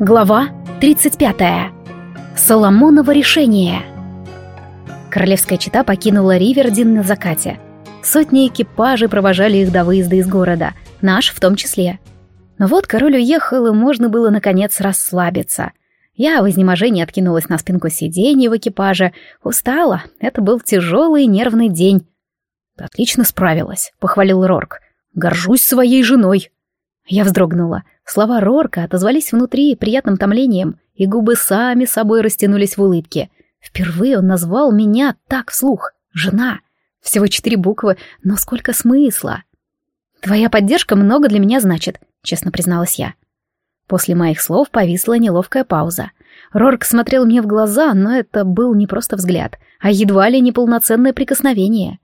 Глава 35. Соломоново решение. Королевская чита покинула Ривердин на закате. Сотни экипажей провожали их до выезда из города, наш в том числе. Но вот король уехал, и можно было, наконец, расслабиться. Я в изнеможении откинулась на спинку сиденья в экипаже. Устала, это был тяжелый нервный день. «Ты отлично справилась», — похвалил Рорк. «Горжусь своей женой». Я вздрогнула. Слова Рорка отозвались внутри приятным томлением, и губы сами собой растянулись в улыбке. Впервые он назвал меня так вслух. «Жена». Всего четыре буквы, но сколько смысла. «Твоя поддержка много для меня значит», — честно призналась я. После моих слов повисла неловкая пауза. Рорк смотрел мне в глаза, но это был не просто взгляд, а едва ли не полноценное прикосновение.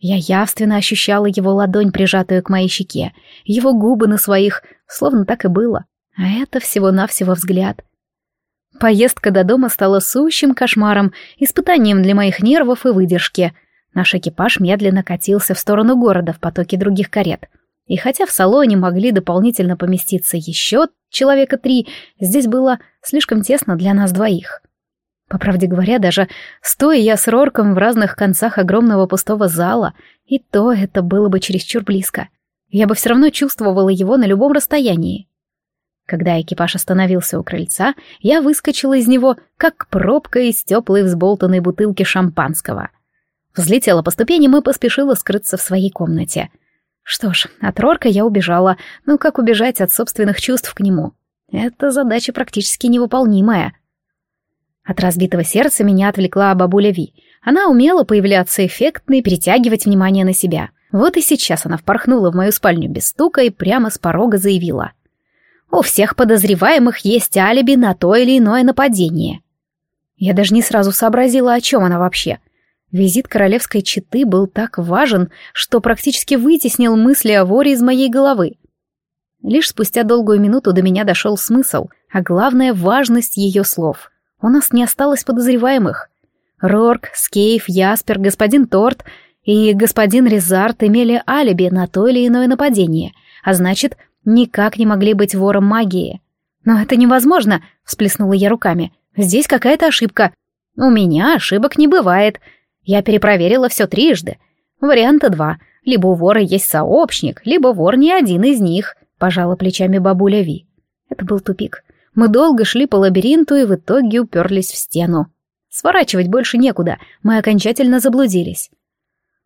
Я явственно ощущала его ладонь, прижатую к моей щеке, его губы на своих, словно так и было. А это всего-навсего взгляд. Поездка до дома стала сущим кошмаром, испытанием для моих нервов и выдержки. Наш экипаж медленно катился в сторону города в потоке других карет. И хотя в салоне могли дополнительно поместиться еще человека три, здесь было слишком тесно для нас двоих. По правде говоря, даже стоя я с Рорком в разных концах огромного пустого зала, и то это было бы чересчур близко. Я бы все равно чувствовала его на любом расстоянии. Когда экипаж остановился у крыльца, я выскочила из него, как пробка из теплой взболтанной бутылки шампанского. Взлетела по ступеням и поспешила скрыться в своей комнате. Что ж, от Рорка я убежала, ну как убежать от собственных чувств к нему? Это задача практически невыполнимая. От разбитого сердца меня отвлекла бабуля Ви. Она умела появляться эффектно и перетягивать внимание на себя. Вот и сейчас она впорхнула в мою спальню без стука и прямо с порога заявила. «У всех подозреваемых есть алиби на то или иное нападение». Я даже не сразу сообразила, о чем она вообще. Визит королевской четы был так важен, что практически вытеснил мысли о воре из моей головы. Лишь спустя долгую минуту до меня дошел смысл, а главное — важность ее слов — у нас не осталось подозреваемых. Рорк, Скейф, Яспер, господин Торт и господин Резарт имели алиби на то или иное нападение, а значит, никак не могли быть вором магии. «Но это невозможно!» — всплеснула я руками. «Здесь какая-то ошибка». «У меня ошибок не бывает. Я перепроверила все трижды. Варианта два. Либо у вора есть сообщник, либо вор не один из них», — пожала плечами бабуля Ви. Это был тупик. Мы долго шли по лабиринту и в итоге уперлись в стену. Сворачивать больше некуда, мы окончательно заблудились.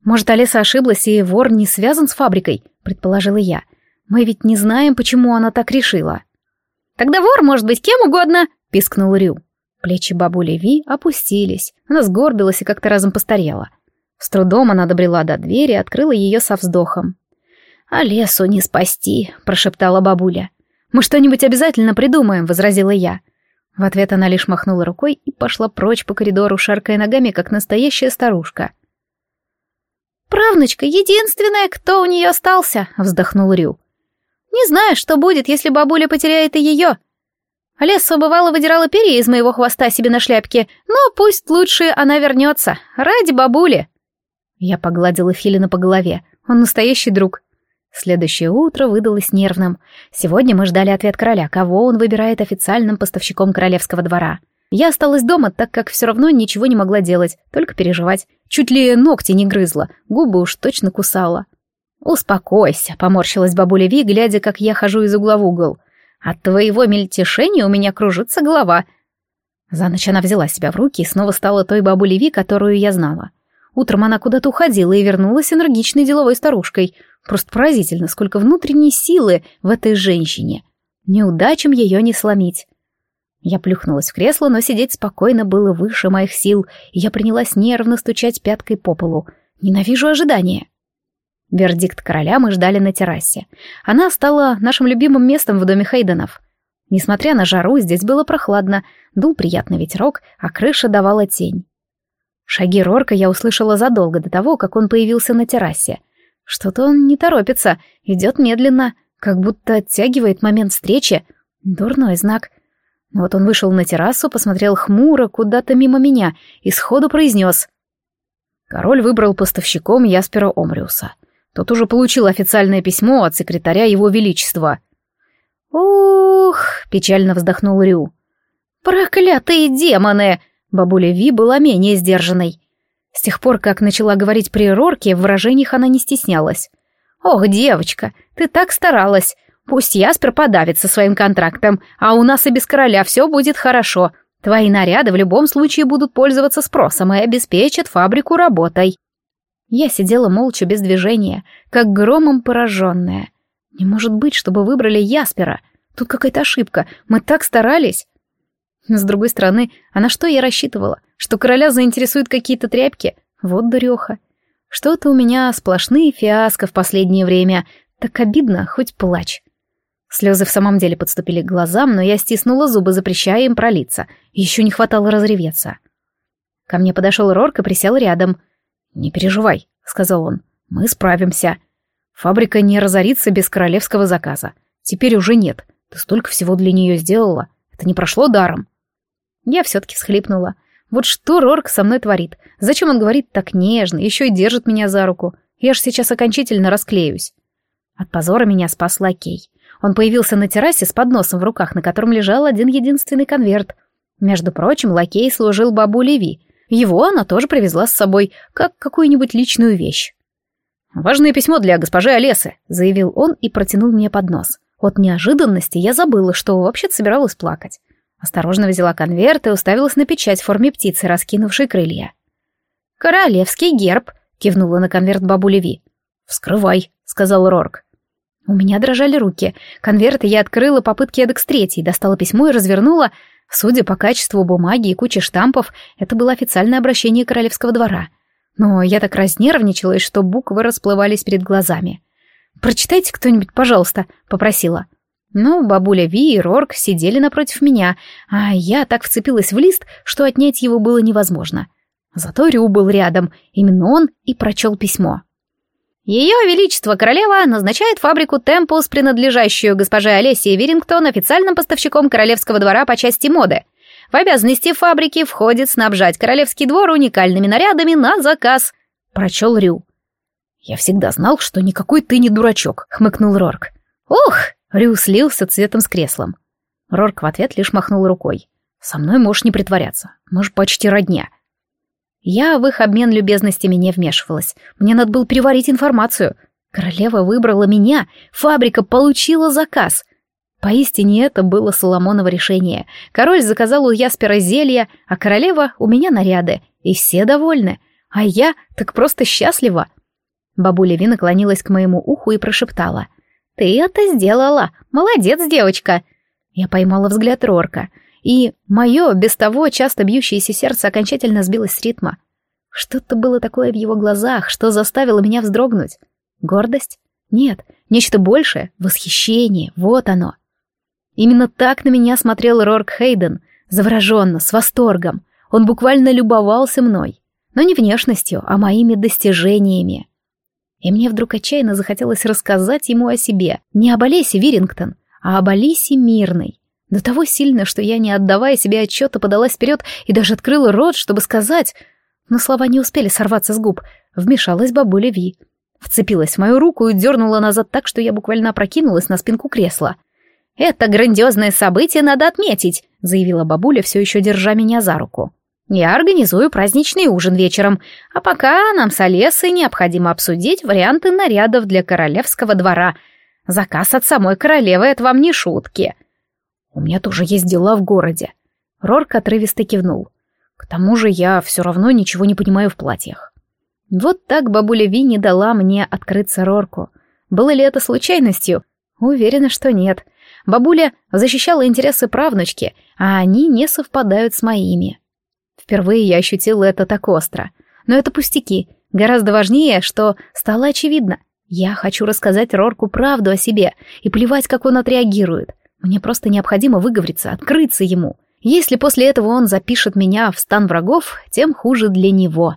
«Может, Алиса ошиблась, и вор не связан с фабрикой?» — предположила я. «Мы ведь не знаем, почему она так решила». «Тогда вор может быть кем угодно!» — пискнул Рю. Плечи бабули Ви опустились, она сгорбилась и как-то разом постарела. С трудом она добрела до двери и открыла ее со вздохом. «А лесу не спасти», — прошептала бабуля. «Мы что-нибудь обязательно придумаем», — возразила я. В ответ она лишь махнула рукой и пошла прочь по коридору, шаркая ногами, как настоящая старушка. «Правнучка, единственная, кто у нее остался», — вздохнул Рю. «Не знаю, что будет, если бабуля потеряет и ее. Леса бывало выдирала перья из моего хвоста себе на шляпке, но пусть лучше она вернется, ради бабули». Я погладила Филина по голове. Он настоящий друг. Следующее утро выдалось нервным. Сегодня мы ждали ответ короля, кого он выбирает официальным поставщиком королевского двора. Я осталась дома, так как все равно ничего не могла делать, только переживать. Чуть ли ногти не грызла, губы уж точно кусала. «Успокойся», — поморщилась бабуля Ви, глядя, как я хожу из угла в угол. «От твоего мельтешения у меня кружится голова». За ночь она взяла себя в руки и снова стала той бабулей Ви, которую я знала. Утром она куда-то уходила и вернулась энергичной деловой старушкой. Просто поразительно, сколько внутренней силы в этой женщине. Неудачам ее не сломить. Я плюхнулась в кресло, но сидеть спокойно было выше моих сил, и я принялась нервно стучать пяткой по полу. Ненавижу ожидания. Вердикт короля мы ждали на террасе. Она стала нашим любимым местом в доме Хейденов. Несмотря на жару, здесь было прохладно, дул приятный ветерок, а крыша давала тень. Шаги Рорка я услышала задолго до того, как он появился на террасе. Что-то он не торопится, идет медленно, как будто оттягивает момент встречи. Дурной знак. Вот он вышел на террасу, посмотрел хмуро куда-то мимо меня и сходу произнес. Король выбрал поставщиком Яспера Омриуса. Тот уже получил официальное письмо от секретаря Его Величества. «Ух!» — печально вздохнул Рю. «Проклятые демоны!» Бабуля Ви была менее сдержанной. С тех пор, как начала говорить при Рорке, в выражениях она не стеснялась. «Ох, девочка, ты так старалась. Пусть Яспер подавится своим контрактом, а у нас и без короля все будет хорошо. Твои наряды в любом случае будут пользоваться спросом и обеспечат фабрику работой». Я сидела молча, без движения, как громом пораженная. Не может быть, чтобы выбрали Яспера. Тут какая-то ошибка. Мы так старались. С другой стороны, а на что я рассчитывала? Что короля заинтересуют какие-то тряпки? Вот дуреха. Что-то у меня сплошные фиаско в последнее время. Так обидно, хоть плачь. Слезы в самом деле подступили к глазам, но я стиснула зубы, запрещая им пролиться. Еще не хватало разреветься. Ко мне подошел Рорк и присел рядом. «Не переживай», — сказал он. «Мы справимся. Фабрика не разорится без королевского заказа. Теперь уже нет. Ты столько всего для нее сделала. Это не прошло даром. Я все-таки всхлипнула. Вот что Рорк со мной творит? Зачем он говорит так нежно, еще и держит меня за руку? Я же сейчас окончательно расклеюсь. От позора меня спас лакей. Он появился на террасе с подносом в руках, на котором лежал один единственный конверт. Между прочим, лакей служил бабу Леви. Его она тоже привезла с собой, как какую-нибудь личную вещь. «Важное письмо для госпожи Олесы», — заявил он и протянул мне поднос. От неожиданности я забыла, что вообще-то собиралась плакать. Осторожно взяла конверт и уставилась на печать в форме птицы, раскинувшей крылья. «Королевский герб», — кивнула на конверт бабу Леви. «Вскрывай», — сказал Рорк. У меня дрожали руки. Конверт я открыла попытки эдакс третий, достала письмо и развернула. Судя по качеству бумаги и куче штампов, это было официальное обращение королевского двора — но я так разнервничалась, что буквы расплывались перед глазами. «Прочитайте кто-нибудь, пожалуйста», — попросила. Ну, бабуля Ви и Рорк сидели напротив меня, а я так вцепилась в лист, что отнять его было невозможно. Зато Рю был рядом, именно он и прочел письмо. Ее Величество Королева назначает фабрику Темпус, принадлежащую госпоже Олесе Вирингтон, официальным поставщиком королевского двора по части моды. В обязанности фабрики входит снабжать королевский двор уникальными нарядами на заказ», — прочел Рю. «Я всегда знал, что никакой ты не дурачок», — хмыкнул Рорк. «Ух!» — Рю слился цветом с креслом. Рорк в ответ лишь махнул рукой. «Со мной можешь не притворяться. Мы же почти родня». Я в их обмен любезностями не вмешивалась. Мне надо было переварить информацию. Королева выбрала меня, фабрика получила заказ. Поистине это было Соломоново решение. Король заказал у Яспера зелья, а королева у меня наряды, и все довольны. А я так просто счастлива. Бабуля Ви наклонилась к моему уху и прошептала. «Ты это сделала! Молодец, девочка!» Я поймала взгляд Рорка, и мое, без того часто бьющееся сердце окончательно сбилось с ритма. Что-то было такое в его глазах, что заставило меня вздрогнуть. Гордость? Нет, нечто большее, восхищение, вот оно. Именно так на меня смотрел Рорк Хейден, завороженно, с восторгом. Он буквально любовался мной. Но не внешностью, а моими достижениями. И мне вдруг отчаянно захотелось рассказать ему о себе. Не об Олесе Вирингтон, а об Алисе Мирной. До того сильно, что я, не отдавая себе отчета, подалась вперед и даже открыла рот, чтобы сказать... Но слова не успели сорваться с губ. Вмешалась бабуля Ви. Вцепилась в мою руку и дернула назад так, что я буквально опрокинулась на спинку кресла. «Это грандиозное событие надо отметить», — заявила бабуля, все еще держа меня за руку. «Я организую праздничный ужин вечером, а пока нам с Олесой необходимо обсудить варианты нарядов для королевского двора. Заказ от самой королевы — это вам не шутки». «У меня тоже есть дела в городе». Рорк отрывисто кивнул. «К тому же я все равно ничего не понимаю в платьях». Вот так бабуля Ви не дала мне открыться Рорку. Было ли это случайностью? Уверена, что нет. Бабуля защищала интересы правнучки, а они не совпадают с моими. Впервые я ощутила это так остро. Но это пустяки. Гораздо важнее, что стало очевидно. Я хочу рассказать Рорку правду о себе и плевать, как он отреагирует. Мне просто необходимо выговориться, открыться ему. Если после этого он запишет меня в стан врагов, тем хуже для него.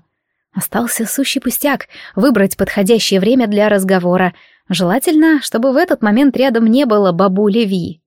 Остался сущий пустяк — выбрать подходящее время для разговора — Желательно, чтобы в этот момент рядом не было бабули Ви.